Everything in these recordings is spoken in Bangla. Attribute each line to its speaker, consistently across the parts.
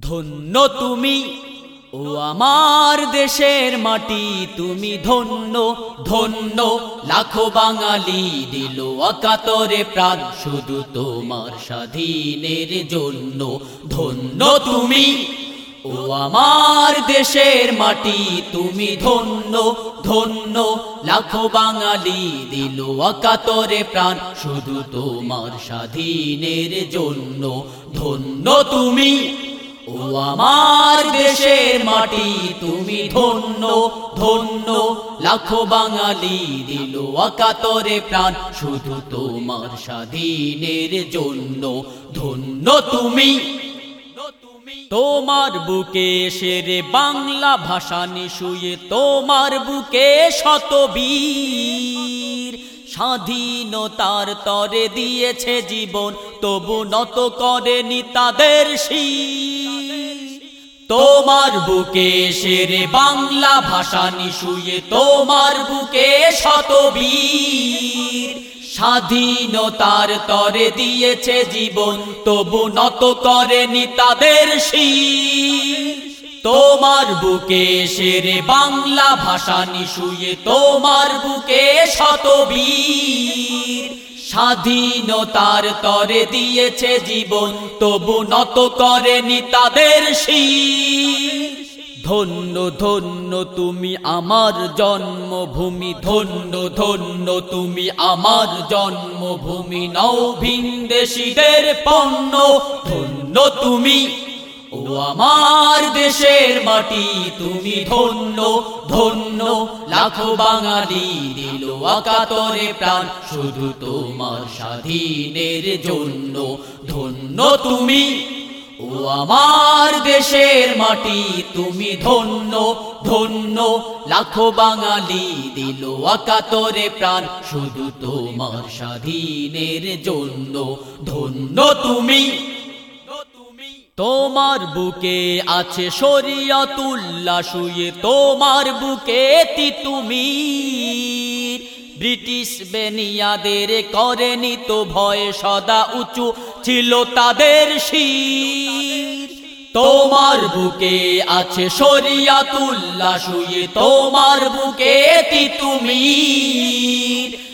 Speaker 1: ধন্য তুমি। ও আমার দেশের মাটি, তুমি ধন্য ধন্য। লাখো বাঙালি দিল অকাতরে প্রাণ, শুধু তোমার স্বাধীনের জন্য। ধন্য তুমি। ও আমার দেশের মাটি, তুমি ধন্য ধন্য। লাখো বাঙালি দিল অকাতরে প্রাণ, শুধু তোমার স্বাধীনের জন্য। ধন্য তুমি। ও আমার দেশের মাটি তুমি ধন্য ধন্য। লাখো বাঙালি দিল অকাতরে প্রাণ, শুধু তোমার স্বাধীনের জন্য। ধন্য তুমি তোমার বুকে সেরে বাংলা ভাষা নিশুয়ে, তোমার বুকে শতবীর স্বাধীনতার তরে দিয়েছে জীবন, তবু নত করেনি তাদের তোমার বুকে সেরে বাংলা ভাষা নিশুয়ে, তোমার বুকে শতবীর স্বাধীনতার তরে দিয়েছে জীবন, তবু নত করেনি তাদের শীর তোমার বুকে সেরে বাংলা ভাষা নিশুয়ে, তোমার বুকে শতবীর। স্বাধীনতার তরে দিয়েছে জীবন, তবু নত করেনি তাদের ধন্য ধন্য তুমি আমার জন্মভূমি, ধন্য ধন্য তুমি আমার জন্মভূমি নৌ ভিনদেশীদের পণ্য, ধন্য তুমি ও আমার দেশের মাটি তুমি ধন্য ধন্য। লাখো বাঙালি দিল আকাতরে প্রাণ, শুধু তোমার স্বাধীনের জন্য। ধন্য তুমি, ও আমার দেশের মাটি তুমি ধন্য ধন্য। লাখো বাঙালি দিল আকাতরে প্রাণ, শুধু তোমার স্বাধীনের জন্য। ধন্য তুমি তোমার বুকে আছে শরিয়তুল্লা শুয়ে তোমার বুকে তি তুমি ব্রিটিশ বেনিয়াদের করেনি তো ভয়, সদা উঁচু ছিল তাদের শির। তোমার বুকে আছে শরিয়াতুল্লা শুয়ে তোমার বুকে তি তুমি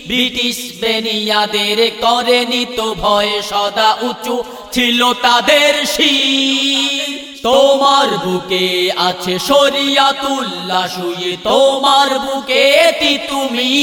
Speaker 1: ব্রিটিশ বেনিয়াদের করেনি তো ভয়, সদা উঁচু ছিল তাদের শির। তোমার বুকে আছে শরিয়াতুল্লা শুয়ে তোমার বুকে তুমি।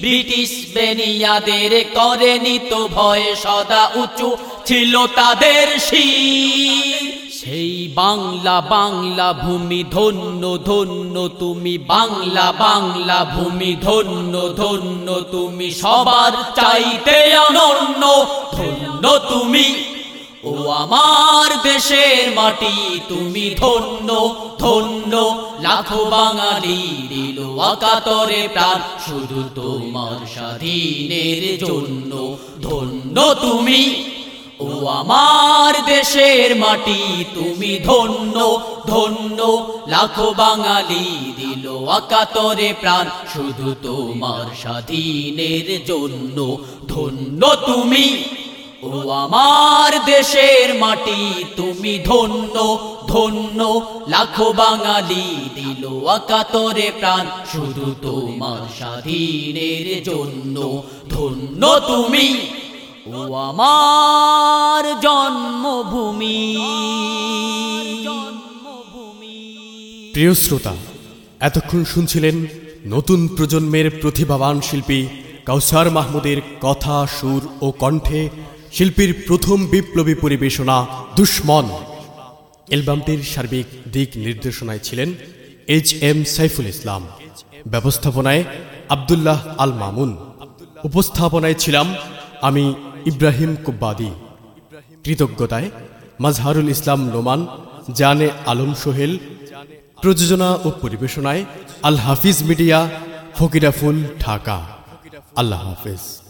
Speaker 1: ব্রিটিশ বেনিয়াদের করেনি তো ভয় সদা উঁচু ছিল তাদের শির। সেই বাংলা বাংলা ভূমি ধন্য ধন্য তুমি। বাংলা বাংলা ভূমি ধন্য ধন্য তুমি। সবার চাইতে অনন্য, ধন্য তুমি। ও আমার দেশের মাটি, তুমি ধন্য ধন্য। লাখো বাঙালি দিল আকাতরে প্রাণ, শুধু তোমার স্বাধীনের জন্য। ধন্য তুমি। ও আমার দেশের মাটি তুমি ধন্য ধন্য। লাখো বাঙালি দিল আকাতরে প্রাণ, শুধু তোমার স্বাধীনের জন্য। ধন্য তুমি। ও আমার দেশের মাটি তুমি ধন্য ধন্য। লাখো বাঙালি দিল আকাতরে প্রাণ, শুধু তোমার স্বাধীনের জন্য। ধন্য তুমি। ও আমার জন্মভূমি।
Speaker 2: প্রিয় শ্রোতা, এতক্ষণ শুনছিলেন নতুন প্রজন্মের প্রতিভাবান শিল্পী কাউসার মাহমুদের কথা, সুর ও কণ্ঠে শিল্পীর প্রথম বিপ্লবী পরিবেশনা দুশ্মন। অ্যালবামটির সার্বিক দিক নির্দেশনায় ছিলেন এইচ এম সাইফুল ইসলাম, ব্যবস্থাপনায় আবদুল্লাহ আল মামুন, উপস্থাপনায় ছিলাম আমি ইব্রাহিম কুব্বাদি। কৃতজ্ঞতায় মাজহারুল ইসলাম নোমান জানে আলম সোহেল, প্রযোজনা ও পরিবেশনায় আল হাফিজ মিডিয়া, ফকিরাফুল ঢাকা। আল্লাহ হাফিজ।